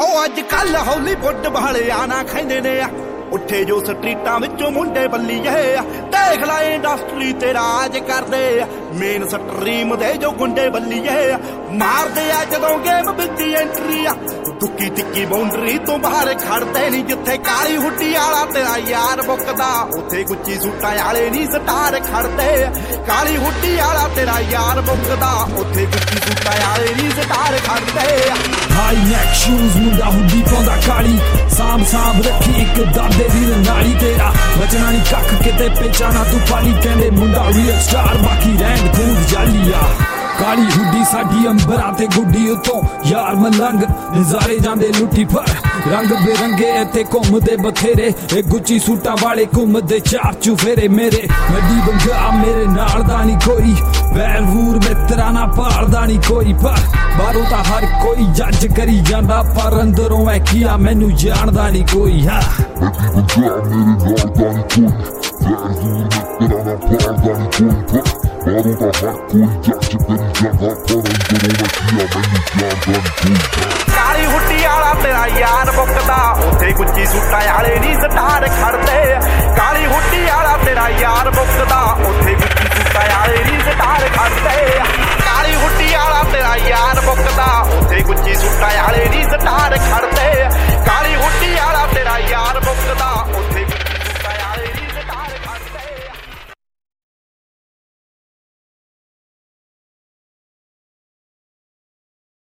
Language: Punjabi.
ਉਹ ਅੱਜ ਕੱਲ ਹਾਲੀਵੁੱਡ ਵਾਲਿਆਂ ਨਾ ਖੈਂਦੇ ਨੇ ਆ। ਉੱਠੇ ਜੋ ਸਟਰੀਟਾਂ ਵਿੱਚੋਂ ਮੁੰਡੇ ਬੱਲੀਏ ਦੇਖ ਲੈ ਇੰਡਸਟਰੀ ਤੇ ਰਾਜ ਕਰਦੇ ਮੇਨ ਸਟਰੀਮ ਦੇ ਜੋ ਗੁੰਡੇ ਬੱਲੀਏ ਮਾਰਦੇ ਆ ਜਦੋਂ ਗੇਮ ਵਿੱਚ ਐਂਟਰੀ ਆ। ਦੁੱਕੀ ਟਿੱਕੀ ਬਾਉਂਡਰੀ ਤੋਂ ਬਾਹਰ ਖੜਦੇ ਨਹੀਂ ਜਿੱਥੇ ਕਾਲੀ ਹੁੱਡੀ ਵਾਲਾ ਤੇਰਾ ਯਾਰ ਮੁੱਕਦਾ। ਉੱਥੇ ਗੁੱਚੀ ਸੂਟਾਂ ਵਾਲੇ ਨਹੀਂ ਸਟਾਰ ਖੜਦੇ ਕਾਲੀ ਹੁੱਡੀ ਵਾਲਾ ਤੇਰਾ ਯਾਰ ਮੁੱਕਦਾ। ਉੱਥੇ ਗੁੱਚੀ ਸੂਟਾਂ ਵਾਲੇ ਨਹੀਂ ਸਟਾਰ ਖੜਦੇ ਹਾਈ ਨੈਕ ਸ਼ੂਜ਼ ਮੁੰਡਾ ਹੁੱਡੀ ਪਾਉਂਦਾ ਕਾਲੀ। ਸਾਮ ਸਾਮ ਰੱਖੀ ਇੱਕ ਦਾਦੇ ਦੀ ਨਾਲੀ ਤੇਰਾ। ਬਚਣਾ ਨਹੀਂ ਕੱਖ ਕਿਤੇ ਪੇਚਾਣਾ ਤੂੰ ਪਾਲੀ। ਕਹਿੰਦੇ ਮੁੰਡਾ ਰੀਅਲ ਸਟਾਰ ਬਾਕੀ ਰਹਿਣ ਖੂਦ ਜਾਲੀਆ। ਕਾਲੀ ਹੁੱਡੀ ਸਾਡੀ ਅੰਬਰਾਂ ਤੇ ਗੁੱਡੀ ਉਤੋਂ ਯਾਰ ਮਲੰਗ ਨਜ਼ਾਰੇ ਜਾਂਦੇ ਲੁੱਟੀ ਪਰ ਰੰਗ ਬੇਰੰਗੇ ਇੱਥੇ ਘੁੰਮਦੇ ਬਥੇਰੇ। ਇਹ ਗੁੱਚੀ ਸੂਟਾਂ ਵਾਲੇ ਘੁੰਮਦੇ ਚਾਰ ਚੁਫੇਰੇ ਮੇਰੇ। ਵੱਡੀ ਬੰਗਾ ਮੇਰੇ ਨਾਲ ਦਾ ਨਹੀਂ ਕੋਈ। ਵੈਰ ਮਿੱਤਰਾਂ ਨਾ ਪਾਲਦਾ ਨਹੀਂ ਕੋਈ। ਪਰ ਬਾਹਰੋਂ ਤਾਂ ਹਰ ਕੋਈ ਜੱਜ ਕਰੀ ਜਾਂਦਾ। ਪਰ ਅੰਦਰੋਂ ਐ ਕੀਆ ਮੈਨੂੰ ਜਾਣਦਾ ਨਹੀਂ ਕੋਈ। ਹਾਂ। Baru tak hakui jak cekeri jaga Parang geroma kia menu jaga kui ਕਾਲੀ ਹੁੱਡੀ ਵਾਲਾ ਤੇਰਾ ਯਾਰ ਮੁੱਕਦਾ ਉੱਥੇ ਗੁੱਚੀ ਸੂਟਾਂ ਵਾਲੇ ਨਹੀਂ ਸਟਾਰ ਕਾਲੀ ਹੁੱਡੀ ਵਾਲਾ ਤੇਰਾ ਯਾਰ ਮੁੱਕਦਾ ਉੱਥੇ ਗੁੱਚੀ